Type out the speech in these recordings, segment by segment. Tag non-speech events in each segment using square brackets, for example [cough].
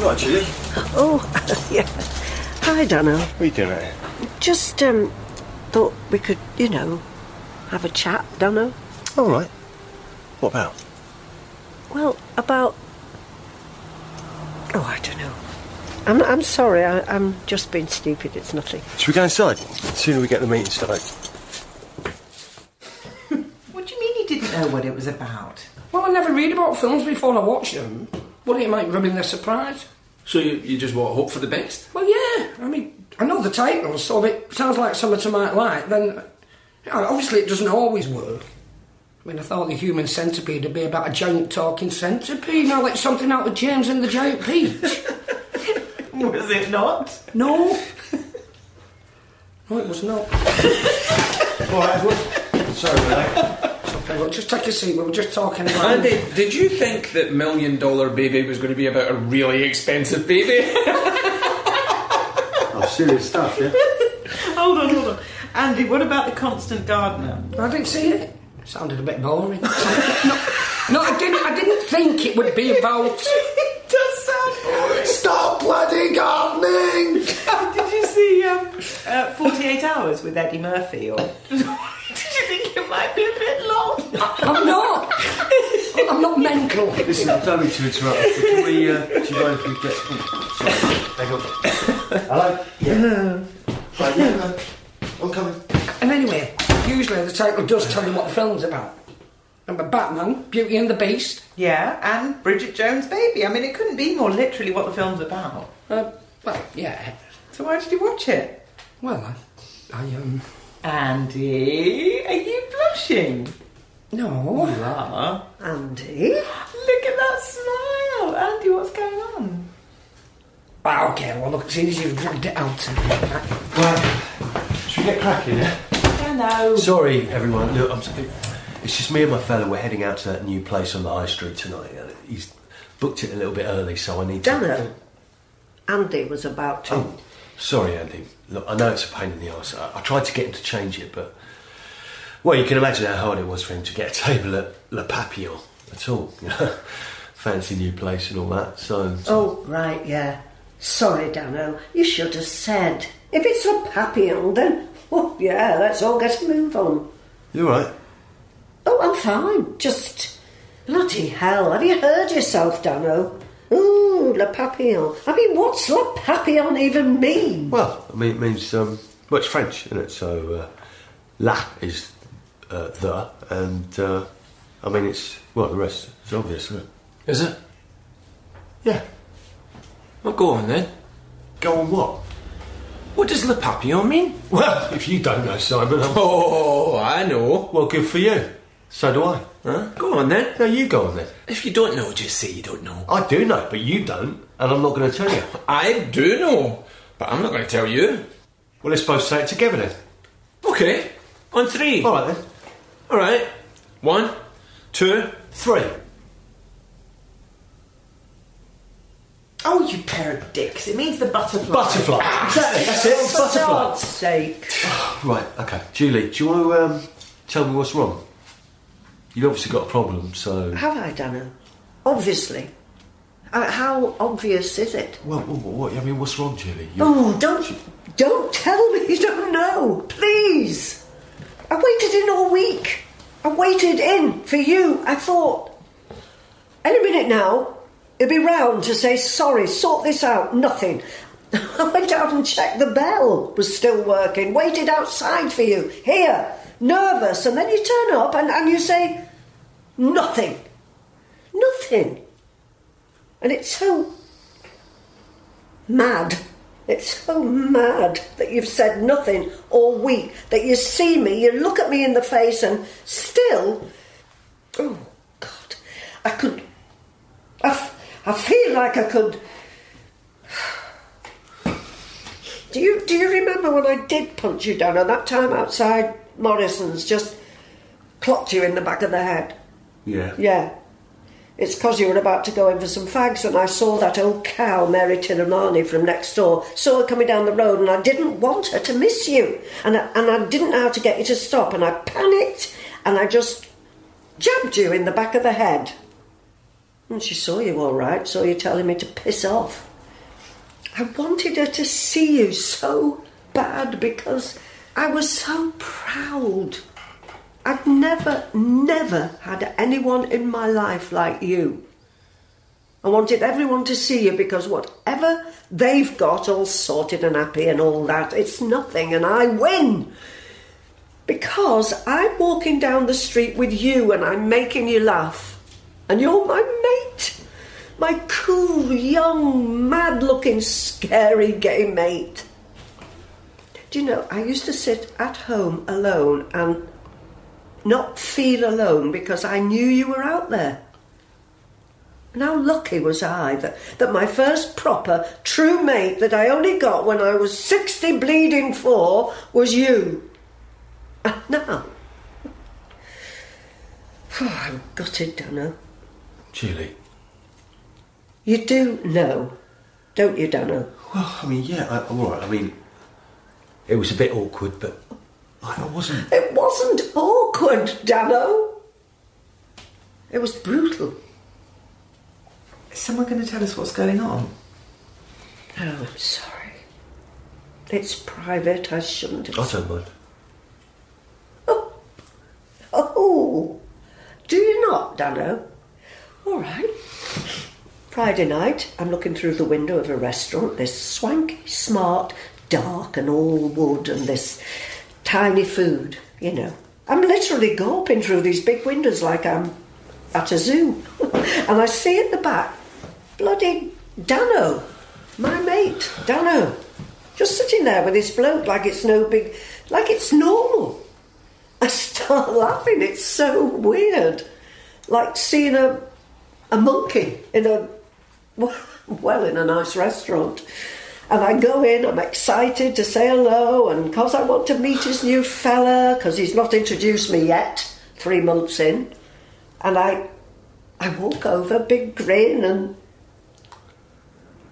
Right, Julie. Oh, [laughs] yeah. Hi, Dano. What are you doing out here? Just um, thought we could, you know, have a chat, Dano. All right. What about? Well, about. Oh, I don't know. I'm, I'm sorry, I, I'm just being stupid. It's nothing. Should we go inside? The sooner we get the meeting started. [laughs] What do you mean you didn't know what it was about? Well, I never read about films before I watch them. What it might ruin their surprise. So you, you just what hope for the best? Well, yeah. I mean, I know the title, so if it sounds like something I might like, then yeah, obviously it doesn't always work. I mean, I thought the human centipede would be about a giant talking centipede. Now it's something out of James and the Giant Peach. [laughs] Was it not? No. No, it was not. [laughs] All right, everyone. Sorry, mate. Okay, well, just take a seat. We were just talking about. Andy, did you think that Million Dollar Baby was going to be about a really expensive baby? [laughs] Oh, serious stuff, yeah? [laughs] Hold on, hold on. Andy, what about the constant gardener? I didn't see it. It sounded a bit boring. [laughs] no, no, I didn't. I didn't think it would be about. it does sound boring. Stop bloody gardening! Did you see um, uh, 48 Hours with Eddie Murphy? Or did you think it might be a? I'm not. I'm not mental. Listen, I don't mean to interrupt, but can we, uh, do you mind if we get... Oh, sorry, hang on. Hello? Yeah. Right, yeah, no. I'm coming. And anyway, usually the title does tell you what the film's about. Remember Batman, Beauty and the Beast? Yeah, and Bridget Jones' Baby. I mean, it couldn't be more literally what the film's about. Uh, well, yeah. So why did you watch it? Well, I, I um, Andy, are you blushing? No. You are. Andy? Look at that smile. Andy, what's going on? Ah, okay, well, look, seeing as you've dragged it out, Right. Should we get cracking, yeah? Dano. Sorry, everyone. Look, I'm sorry. It's just me and my fella. We're heading out to that new place on the high street tonight. He's booked it a little bit early, so I need to. Dano. Andy was about to. Oh, sorry, Andy. Look, I know it's a pain in the arse. I, I tried to get him to change it, but well, you can imagine how hard it was for him to get a table at Le Papillon at all. You know, [laughs] fancy new place and all that. So, Oh, right, yeah. Sorry, Dano. You should have said. If it's a papillon, then, oh, yeah, let's all get a move on. you all right? Oh, I'm fine. Just bloody hell. Have you heard yourself, Dano? Ooh, Le Papillon. I mean, what's Le Papillon even mean? Well, I mean, it means um, well, it's French, isn't it? So, uh, la is uh, the, and uh, I mean, it's well, the rest is obvious, isn't it? Is it? Yeah. Well, go on then. Go on what? What does Le Papillon mean? Well, [laughs] if you don't know, Simon, I'm, Oh, I know. well, good for you. So do I. Huh? Go on then. No, you go on then. If you don't know, just say you don't know. I do know, but you don't, and I'm not going to tell you. [laughs] I do know, but I'm not going to tell you. Well, let's both say it together then. Okay, on three. All right then. All right. One, two. Three. Oh, you pair of dicks. It means the butterfly. Butterfly. Exactly. That's it. For Butterfly. God's sake. [sighs] Right. Okay. Julie, do you want to um, tell me what's wrong? You've obviously got a problem, so. Have I, Dano? Obviously. Uh, how obvious is it? Well, what, what? I mean, what's wrong, Julie? You- Oh, don't don't tell me [laughs] you don't know, please. I waited in all week. I waited in for you. I thought any minute now he'll be round to say sorry, sort this out. Nothing. [laughs] I went out and checked the bell was still working. Waited outside for you here, nervous, and then you turn up and, and you say nothing, nothing, and it's so mad. It's so mad that you've said nothing all week, that you see me, you look at me in the face, and still. Oh, God. I could. I, f- I feel like I could. Do you, do you remember when I did punch you down, and that time outside Morrison's just clocked you in the back of the head? Yeah. Yeah. It's 'cause you were about to go in for some fags, and I saw that old cow, Mary Tinamani, from next door. Saw her coming down the road, and I didn't want her to miss you. And I, and I didn't know how to get you to stop, and I panicked, and I just jabbed you in the back of the head. And she saw you all right, saw you telling me to piss off. I wanted her to see you so bad because I was so proud. I've never, never had anyone in my life like you. I wanted everyone to see you because whatever they've got all sorted and happy and all that, it's nothing and I win. Because I'm walking down the street with you and I'm making you laugh. And you're my mate. My cool, young, mad looking, scary gay mate. Do you know, I used to sit at home alone and not feel alone because I knew you were out there. And how lucky was I that, that my first proper, true mate that I only got when I was 60 bleeding four was you. And now. [sighs] Oh, I'm gutted, Dano. Julie. You do know, don't you, Dano? Well, I mean, yeah, I, all right. I mean, it was a bit awkward, but I, wasn't. It wasn't awkward, Dano. It was brutal. Is someone going to tell us what's going on? Oh, I'm sorry. It's private. I shouldn't have. I don't mind. Oh, oh, do you not, Dano? All right. Friday night, I'm looking through the window of a restaurant. This swanky, smart, dark, and all wood, and this tiny food. You know, I'm literally gawping through these big windows like I'm at a zoo, [laughs] and I see at the back, bloody Dano, my mate, Dano, just sitting there with his bloke like it's no big, like it's normal. [laughs] I start laughing. It's so weird, like seeing a a monkey in a [laughs] well in a nice restaurant. And I go in, I'm excited to say hello, and because I want to meet his new fella, because he's not introduced me yet, three months in. And I, I walk over, big grin, and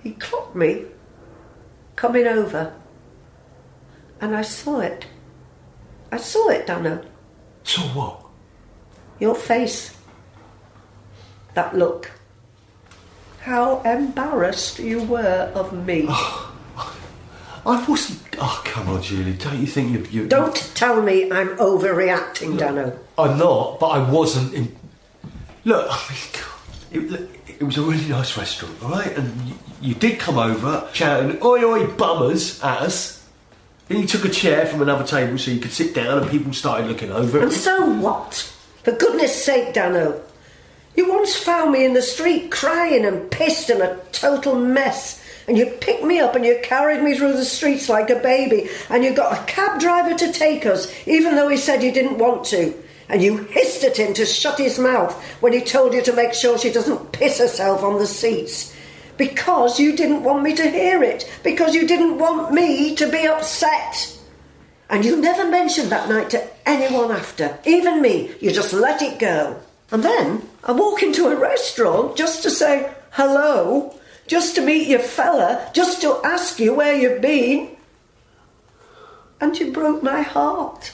he clocked me coming over. And I saw it. I saw it, Dano. So what? Your face. That look. How embarrassed you were of me. [sighs] I wasn't. Oh, come on, Julie. Don't you think you. you Don't tell me I'm overreacting, Dano. I'm not, but I wasn't. In... Look, I mean, it, it was a really nice restaurant, all right? And you, you did come over shouting, oi, oi, bummers at us. Then you took a chair from another table so you could sit down and people started looking over. And so what? For goodness sake, Dano. You once found me in the street crying and pissed and a total mess. And you picked me up and you carried me through the streets like a baby. And you got a cab driver to take us, even though he said he didn't want to. And you hissed at him to shut his mouth when he told you to make sure she doesn't piss herself on the seats. Because you didn't want me to hear it. Because you didn't want me to be upset. And you never mentioned that night to anyone after, even me. You just let it go. And then I walk into a restaurant just to say hello, just to meet your fella, just to ask you where you've been. And you broke my heart.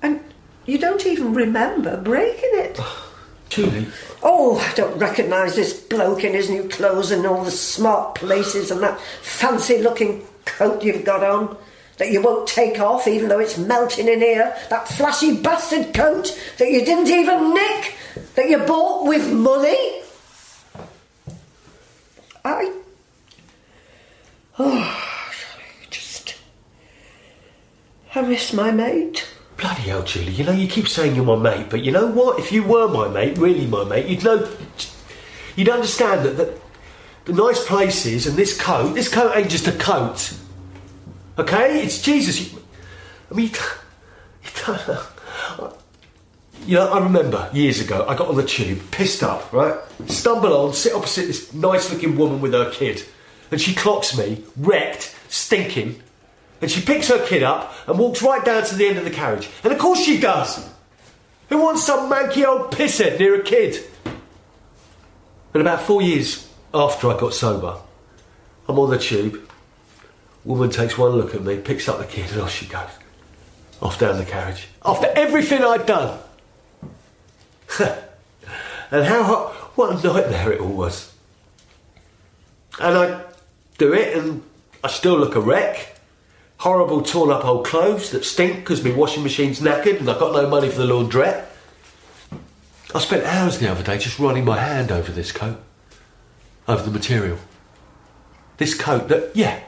And you don't even remember breaking it. [sighs] Julie, Oh, I don't recognise this bloke in his new clothes and all the smart places and that fancy looking coat you've got on that you won't take off even though it's melting in here. That flashy bastard coat that you didn't even nick, that you bought with money. I. Oh, just. I miss my mate. bloody hell, Julie. You know, you keep saying you're my mate, but you know what? If you were my mate, really my mate, you'd know. You'd understand that, that the nice places and this coat, this coat ain't just a coat. Okay? It's Jesus. I mean, you don't know. You know, I remember years ago, I got on the tube, pissed up, right? Stumble on, sit opposite this nice looking woman with her kid. And she clocks me, wrecked, stinking. And she picks her kid up and walks right down to the end of the carriage. And of course she does! Who wants some manky old pisshead near a kid? And about four years after I got sober, I'm on the tube. Woman takes one look at me, picks up the kid, and off she goes. Off down the carriage. After everything I'd done. [laughs] and how hot. what a nightmare it all was. And I do it, and I still look a wreck. Horrible torn up old clothes that stink because my washing machine's knackered and I've got no money for the laundrette. I spent hours the other day just running my hand over this coat, over the material. This coat that, yeah,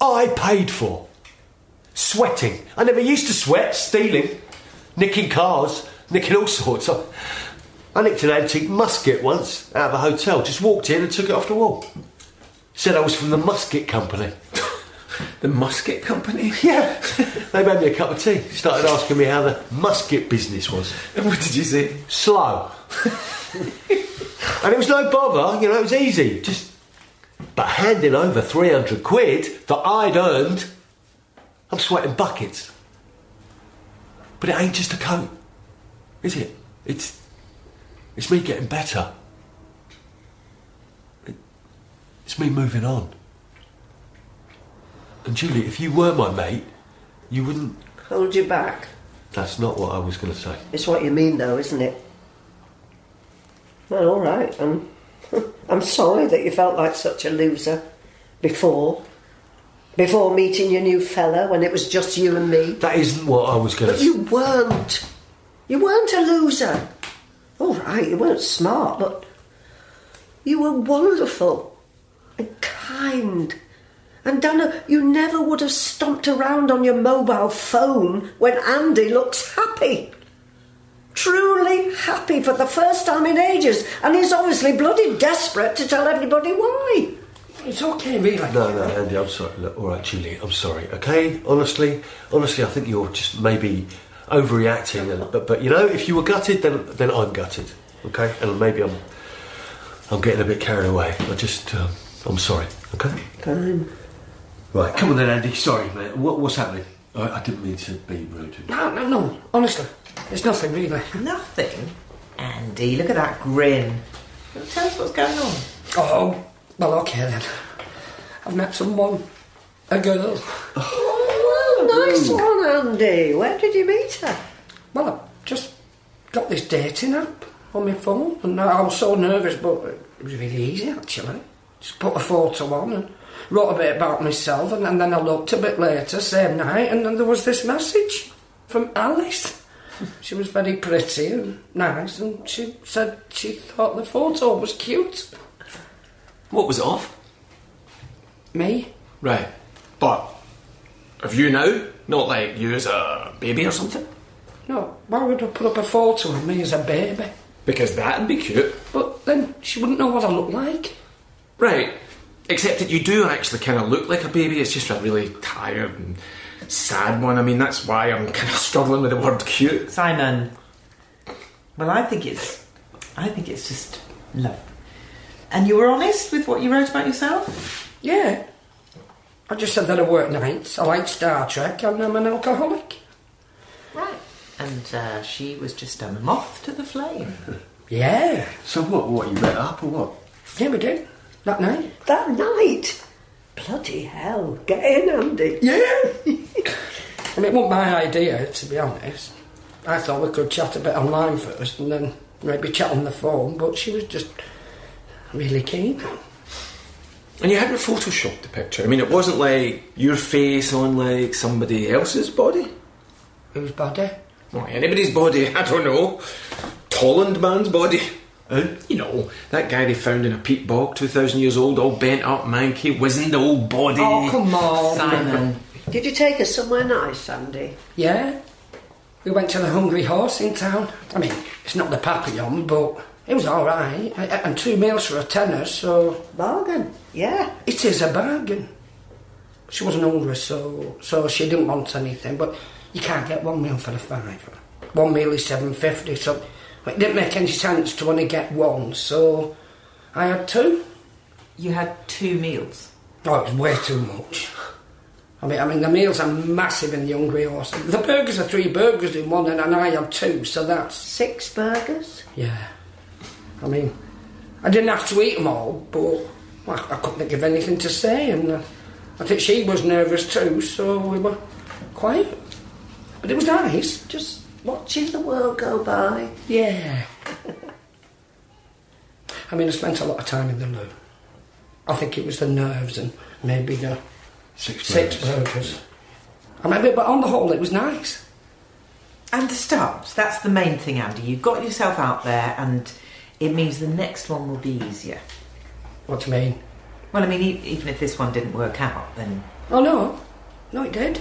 I paid for. Sweating. I never used to sweat, stealing, nicking cars, nicking all sorts. I, I nicked an antique musket once out of a hotel, just walked in and took it off the wall. Said I was from the musket company. [laughs] The musket company? Yeah. [laughs] they made me a cup of tea. Started asking me how the musket business was. And what did you say? Slow. [laughs] and it was no bother, you know, it was easy. Just but handing over 300 quid that I'd earned, I'm sweating buckets. But it ain't just a coat, is it? It's it's me getting better. It- It's me moving on. And Julie, if you were my mate, you wouldn't. Hold you back. That's not what I was going to say. It's what you mean, though, isn't it? Well, all right. [laughs] I'm sorry that you felt like such a loser before. Before meeting your new fella when it was just you and me. That isn't what I was going to But you weren't. You weren't a loser. All right, you weren't smart, but you were wonderful and kind. And Donna, you never would have stomped around on your mobile phone when Andy looks happy. Truly happy for the first time in ages, and he's obviously bloody desperate to tell everybody why. It's okay, really. No, no, Andy, I'm sorry. Look, all right, Julie, I'm sorry. Okay, honestly, honestly, I think you're just maybe overreacting. And, but, but you know, if you were gutted, then then I'm gutted. Okay, and maybe I'm I'm getting a bit carried away. I just um, I'm sorry. Okay. Fine. Right, come on then, Andy. Sorry, mate. What, what's happening? I, I didn't mean to be rude. No, no, no. Honestly, it's nothing, really. Nothing. Andy, look at that grin. Tell us what's going on. Oh, well, okay then. I've met someone. A girl. Oh, nice one, Andy. Where did you meet her? Well, I just got this dating app on my phone, and I was so nervous, but it was really easy actually. Just put a photo on and wrote a bit about myself, and, and then I looked a bit later, same night, and then there was this message from Alice. She was very pretty and nice, and she said she thought the photo was cute. What was it of? Me? Right. But of you now? Not like you as a baby or something? No, why would I put up a photo of me as a baby? Because that'd be cute. But then she wouldn't know what I look like. Right. Except that you do actually kind of look like a baby. It's just a really tired and sad one. I mean, that's why I'm kind of struggling with the word cute. Simon. Well, I think it's. I think it's just love. And you were honest with what you wrote about yourself? Yeah. I just said that I work nights, I like Star Trek, and I'm an alcoholic. Right. And uh, she was just a moth to the flame. [laughs] Yeah. So what? What you met up or what? Yeah, we did. That night. That night? Bloody hell. Get in, Andy. Yeah. I mean, it wasn't my idea, to be honest. I thought we could chat a bit online first and then maybe chat on the phone, but she was just really keen. And you hadn't photoshopped the picture. I mean, it wasn't like your face on like somebody else's body. Whose body? Well, anybody's body, I don't know. Tollund man's body. Eh? You know, that guy they found in a peat bog, 2,000 years old, all bent up, manky, wizened old body. Oh, come on. Simon. Did you take us somewhere nice, Andy? Yeah. We went to the Hungry Horse in town. I mean, it's not the Papillon, but it was all right. A- a- And two meals for a tenner, so Bargain. Yeah. it is a bargain. She wasn't hungry, so so she didn't want anything. But you can't get one meal for a fiver. One meal is seven fifty, so it didn't make any sense to only get one. So I had two. You had two meals. Oh, it was way too much. I mean, I mean, the meals are massive in the Hungry Horse. The burgers are three burgers in one, and I had two, so that's Six burgers? yeah. I mean, I didn't have to eat them all, but well, I couldn't think of anything to say, and uh, I think she was nervous too, so we were quiet. But it was nice. Just watching the world go by. Yeah. I mean, I spent a lot of time in the loo. I think it was the nerves and maybe the Six six burgers. burgers. I mean, but on the whole, it was nice. And the start. That's the main thing, Andy. You've got yourself out there, and it means the next one will be easier. What do you mean? Well, I mean, e- even if this one didn't work out, then Oh no, no, it did.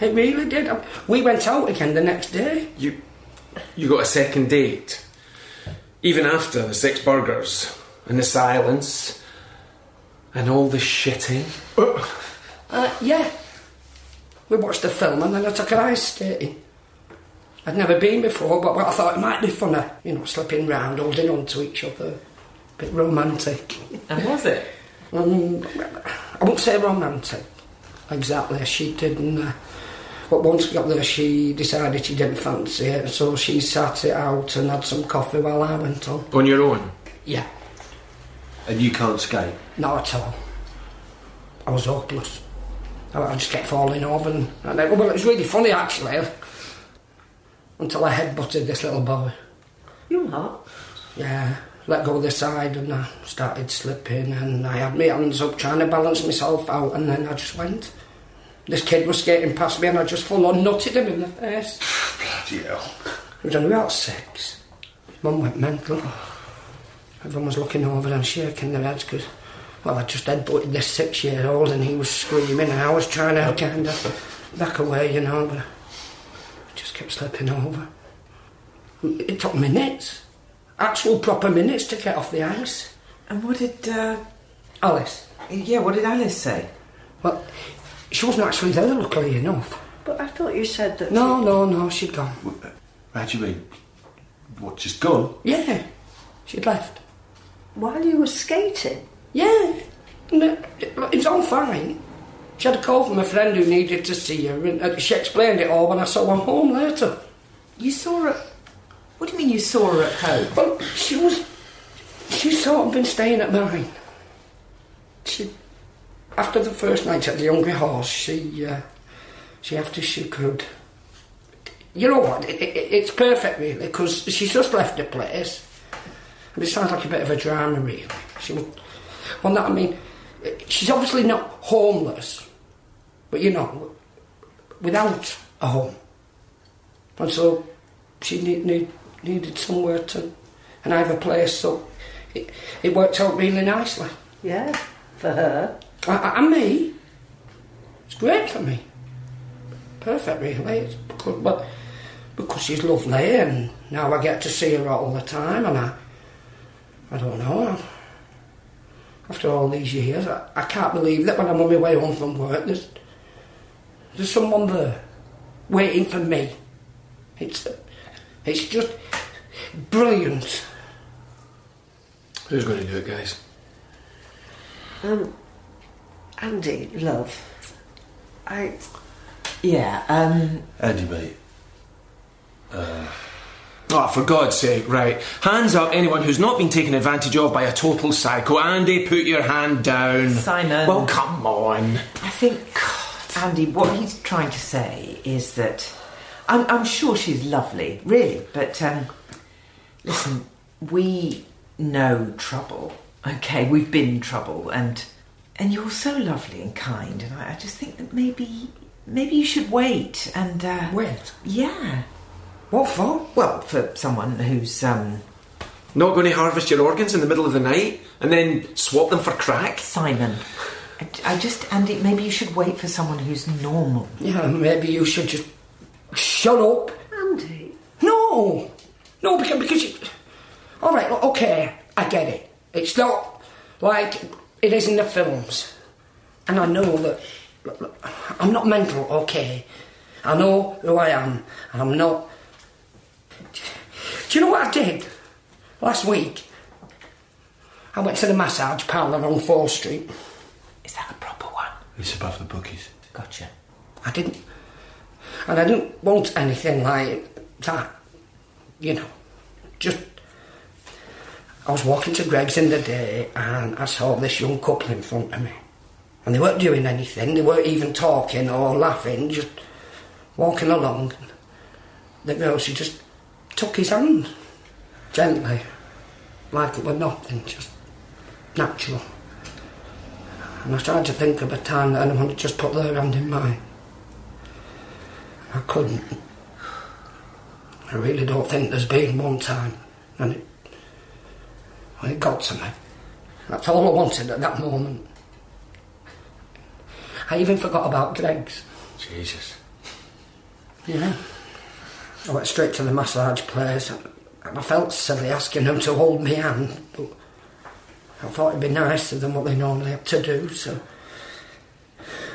It really did. We went out again the next day. You, you got a second date, even after the six burgers and the silence and all the shitting. Uh, yeah. We watched the film and then I took an ice skating. I'd never been before, but I thought it might be funny, you know, slipping round, holding on to each other. A bit romantic. and was it? Um, I won't say romantic, exactly as she did. And, uh, but once we got there, she decided she didn't fancy it, so she sat it out and had some coffee while I went on. On your own. Yeah, And you can't skate. not at all. I was hopeless. I, I just kept falling over, and, and it, well, it was really funny actually. Until I headbutted this little boy. You what? Yeah, let go of the side and I started slipping and I had my hands up trying to balance myself out and then I just went. This kid was skating past me and I just full on nutted him in the face. [sighs] Bloody hell. He was only about six. Mum went mental. Everyone was looking over and shaking their heads because, well, I just headbutted this six year old and he was screaming and I was trying to kind of back away, you know, but I just kept slipping over. It took minutes. Actual proper minutes to get off the ice. And what did, uh, Alice. yeah, what did Alice say? Well, she wasn't actually there, luckily enough. But I thought you said that. No, no, no, she'd gone. How do you mean? What, just gone? Yeah, she'd left. While you were skating. Yeah, and it, it was all fine. She had a call from a friend who needed to see her, and uh, she explained it all when I saw her home later. You saw her. What do you mean you saw her at home? Well, she was. She's sort of been staying at mine. She. After the first night at the Hungry Horse, she. Uh, she after she could. You know what? It, it, it's perfect, really, because she's just left the place. And it sounds like a bit of a drama, really. She. Well, no, I mean, she's obviously not homeless, but you know, without a home. And so she need, need, needed somewhere to, and I have a place, so it, it worked out really nicely. Yeah, for her. I, I, and me, it's great for me. Perfect, really. It's because, but because she's lovely, and now I get to see her all the time, and I, I don't know. After all these years, I, I can't believe that when I'm on my way home from work, there's, there's someone there waiting for me. It's, it's just brilliant. Who's going to do it, guys? Um, Andy, love. I. Yeah, um, Andy, mate. Oh, for God's sake, right. Hands up, anyone who's not been taken advantage of by a total psycho. Andy, put your hand down. Simon. Well, come on. I think, God, Andy, what he's trying to say is that I'm, I'm sure she's lovely, really, but um, listen, we know trouble. Okay, we've been trouble, and and you're so lovely and kind, and I, I just think that maybe maybe you should wait and uh, Wait, Yeah, what for? well, for someone who's um, Not going to harvest your organs in the middle of the night and then swap them for crack? Simon. I, I just, Andy, maybe you should wait for someone who's normal. Yeah, maybe you should just shut up. Andy. No, no, because because you, all right, okay, I get it. It's not like it is in the films, and I know that look, look, I'm not mental. Okay, I know who I am. and I'm not. Do you know what I did last week? I went to the massage parlour on Fall Street. Is that a proper one? It's above the bookies. Gotcha. I didn't. And I didn't want anything like that. You know, just. I was walking to Greggs in the day and I saw this young couple in front of me. And they weren't doing anything, they weren't even talking or laughing, just walking along. The girl, she just took his hand gently. like it were nothing, just natural. And I tried to think of a time that anyone had just put their hand in mine. I couldn't. I really don't think there's been one time. And it, well, it got to me. That's all I wanted at that moment. I even forgot about Greggs. Jesus. Yeah. I went straight to the massage place and I felt silly asking them to hold me hand, but I thought it'd be nicer than what they normally have to do, so.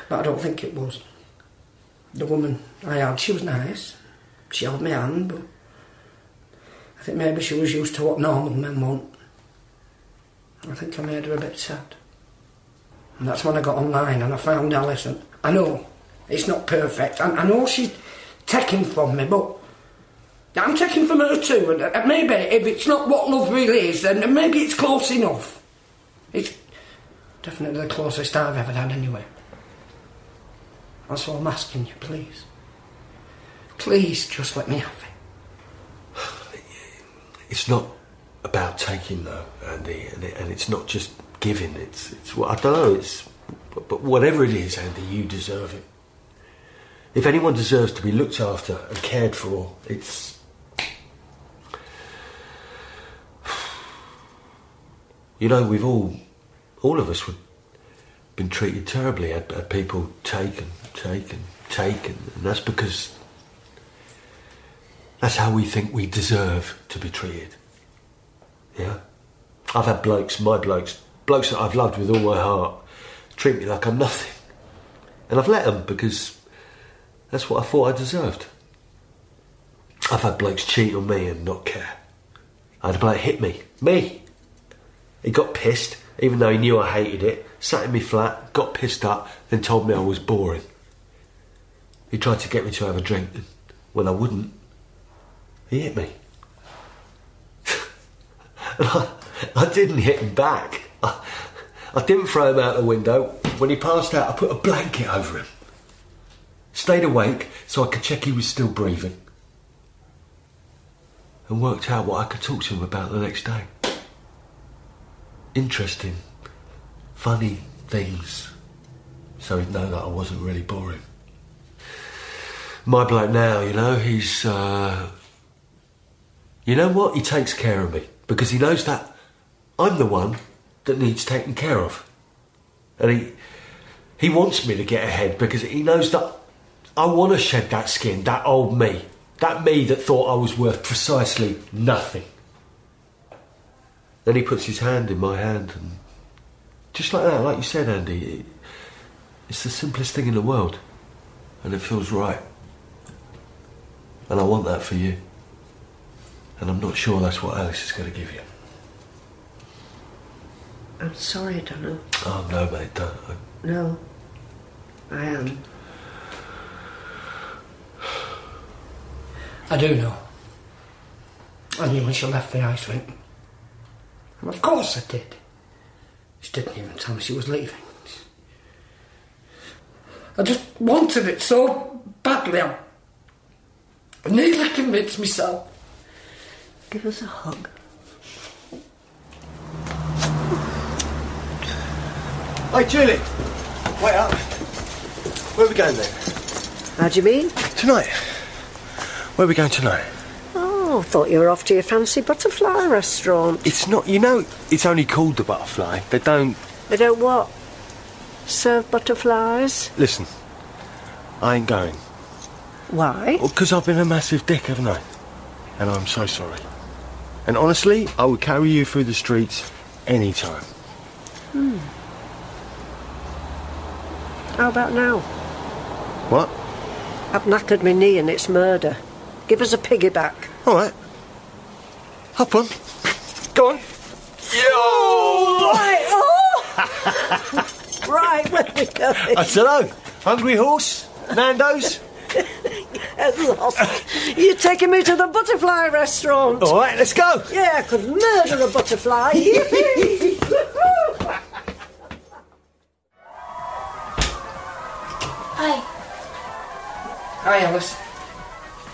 But I don't think it was. The woman I had, she was nice. She held my hand, but I think maybe she was used to what normal men want. I think I made her a bit sad. And that's when I got online and I found Alice. And I know it's not perfect. I, I know she's taking from me, but I'm taking from her too. And uh, maybe if it's not what love really is, then maybe it's close enough. It's definitely the closest I've ever had, anyway. That's all I'm asking you, please. Please just let me have it. It's not about taking though, Andy, and, it, and it's not just giving. It's it's what I don't know. It's but, but whatever it is, Andy, you deserve it. If anyone deserves to be looked after and cared for, it's you know we've all all of us would been treated terribly. Had, had people taken, taken, taken, and that's because that's how we think we deserve to be treated. Yeah. I've had blokes, my blokes, blokes that I've loved with all my heart, treat me like I'm nothing. And I've let them because that's what I thought I deserved. I've had blokes cheat on me and not care. I had a bloke hit me. Me! He got pissed, even though he knew I hated it, sat in me flat, got pissed up, then told me I was boring. He tried to get me to have a drink, and when I wouldn't, he hit me. I, [laughs] I didn't hit him back. I, I didn't throw him out the window. When he passed out, I put a blanket over him. Stayed awake so I could check he was still breathing. And worked out what I could talk to him about the next day. Interesting, funny things. So he'd know that I wasn't really boring. My bloke now, you know, he's. Uh, you know what? He takes care of me because he knows that I'm the one that needs taken care of. And he he wants me to get ahead because he knows that I want to shed that skin, that old me, that me that thought I was worth precisely nothing. Then he puts his hand in my hand and just like that, like you said, Andy, it, it's the simplest thing in the world. And it feels right. And I want that for you. And I'm not sure that's what Alice is going to give you. I'm sorry, Donald. Oh, no, mate, don't. I, No, I am. I do know. I knew when she left the ice rink. And of course I did. She didn't even tell me she was leaving. I just wanted it so badly. I nearly convinced myself. Give us a hug. Hey, Julie! Wait up. Where are we going then? How do you mean? Tonight. Where are we going tonight? Oh, I thought you were off to your fancy butterfly restaurant. It's not, you know, it's only called the Butterfly. They don't. They don't what? Serve butterflies? Listen, I ain't going. Why? Because I've been a massive dick, haven't I? And I'm so sorry. And honestly, I would carry you through the streets any time. Hmm. How about now? What? I've knackered my knee and it's murder. Give us a piggyback. All right. Hop on. Go on. Yo! Right, oh! [laughs] right, where are we going? I don't know. Hungry horse? Nando's? [laughs] At last. You're taking me to the butterfly restaurant. All right, let's go. Yeah, I could murder a butterfly. Yippee! [laughs] Hi, Hi, Alice.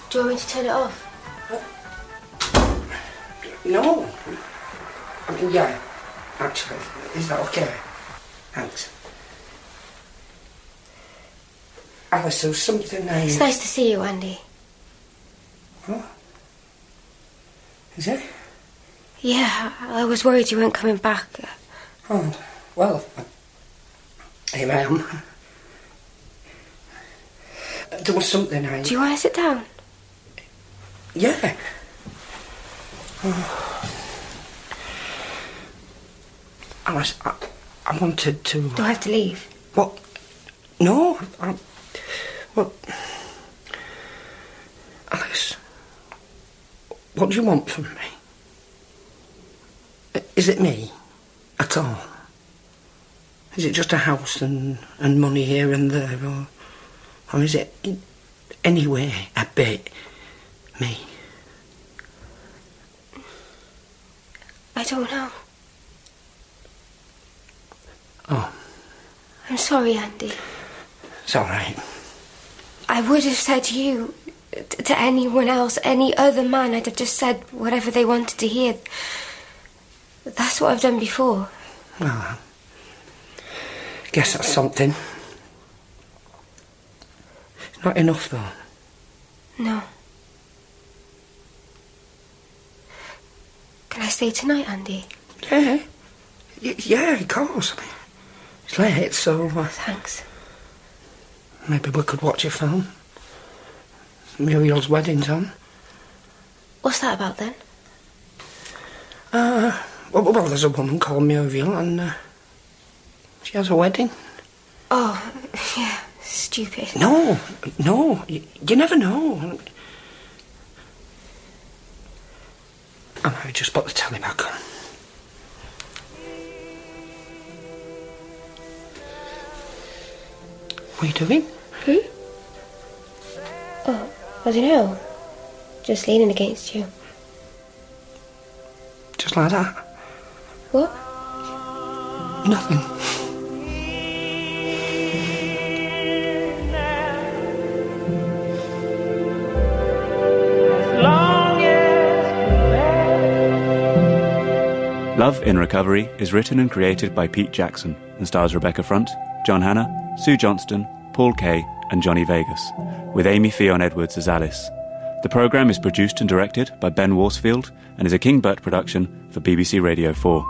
do you want me to turn it off? Uh, no. Yeah, actually, is that okay? Thanks. Alice, there was something I... It's nice to see you, Andy. Is it? Yeah, I I was worried you weren't coming back. Oh, well, here I am. There was something I... Do you want to sit down? Yeah. Alice, I, I wanted to... Do I have to leave? What? No, I... What? Alice, what do you want from me? Is it me? At all? Is it just a house and, and money here and there, or, or is it in any way a bit me? I don't know. Oh, I'm sorry, Andy. it's all right. I would have said you, to anyone else, any other man, I'd have just said whatever they wanted to hear. That's what I've done before. Well, I guess that's something. It's not enough, though. No. Can I stay tonight, Andy? Yeah. Y- yeah, of course. I mean, it's late, so uh, Thanks. maybe we could watch a film. Muriel's wedding's on. What's that about then? Uh, well, well, there's a woman called Muriel, and uh, she has a wedding. Oh, [laughs] yeah, stupid. No, no, you, you never know. I might just put the telly back on. What are you doing? Oh, I don't know. Just leaning against you. Just like that? What? Nothing. Love in Recovery is written and created by Pete Jackson and stars Rebecca Front, John Hannah, Sue Johnston, Paul Kaye, and Johnny Vegas, with Amy Fionn Edwards as Alice. The programme is produced and directed by Ben Worsfield and is a King Burt production for BBC Radio 4.